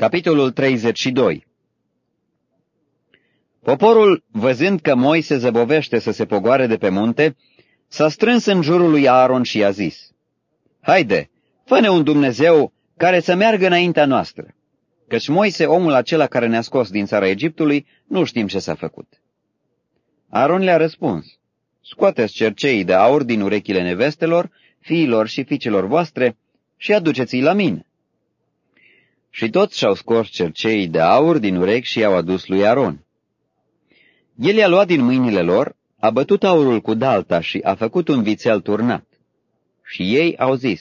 Capitolul 32 Poporul, văzând că Moise zăbovește să se pogoare de pe munte, s-a strâns în jurul lui Aaron și i-a zis, Haide, fă-ne un Dumnezeu care să meargă înaintea noastră, căci Moise, omul acela care ne-a scos din țara Egiptului, nu știm ce s-a făcut. Aaron le-a răspuns, Scoateți cerceii de aur din urechile nevestelor, fiilor și fiicelor voastre și aduceți-i la mine. Și toți și-au scos cerceii de aur din urechi și i-au adus lui Aron. El i-a luat din mâinile lor, a bătut aurul cu dalta și a făcut un vițel turnat. Și ei au zis,